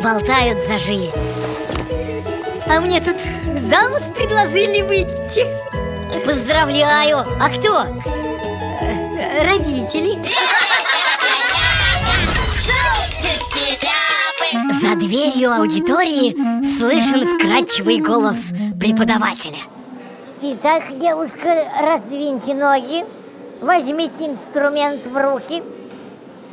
болтают за жизнь. А мне тут замуж предложили выйти. Поздравляю! А кто? Родители. За дверью аудитории слышен вкрадчивый голос преподавателя. Итак, девушка, раздвиньте ноги, возьмите инструмент в руки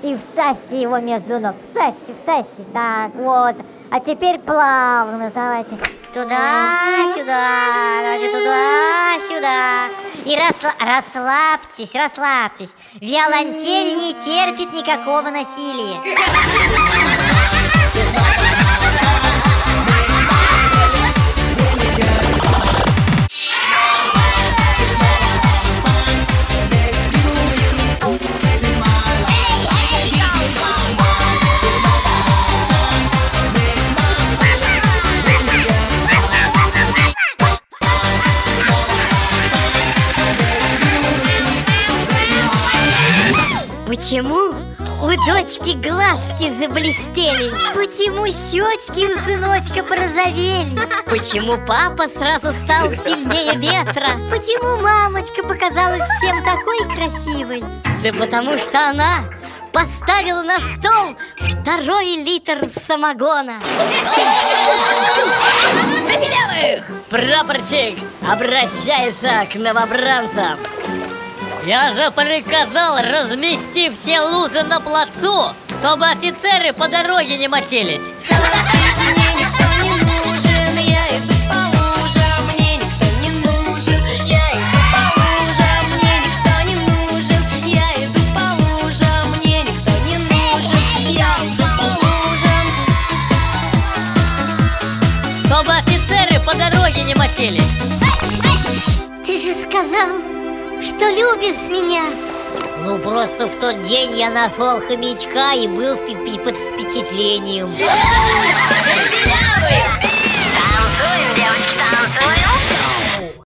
и вставьте его между ног. Вставьте, вставьте. Так, вот. А теперь плавно давайте. Туда-сюда, давайте туда-сюда И расла- расслабьтесь, расслабьтесь Виолончель не терпит никакого насилия Почему у дочки глазки заблестели? Почему щечки у сыночка порозовели? Почему папа сразу стал сильнее ветра? Почему мамочка показалась всем такой красивой? Да потому что она поставила на стол второй литр самогона Забелявых! Прапорщик обращается к новобранцам Я же приказал размести все лузы на плацу Чтобы офицеры по дороге не мочились Мне никто не нужен, я иду по лужам. Мне никто не нужен, я иду по лужам. Мне никто не нужен, я иду по лужам. Мне никто не нужен, я иду по лужам. Чтобы офицеры по дороге не мочились Ты же сказал, что любишь меня Ну просто в тот день я назвал хомячка и был под впечатлением!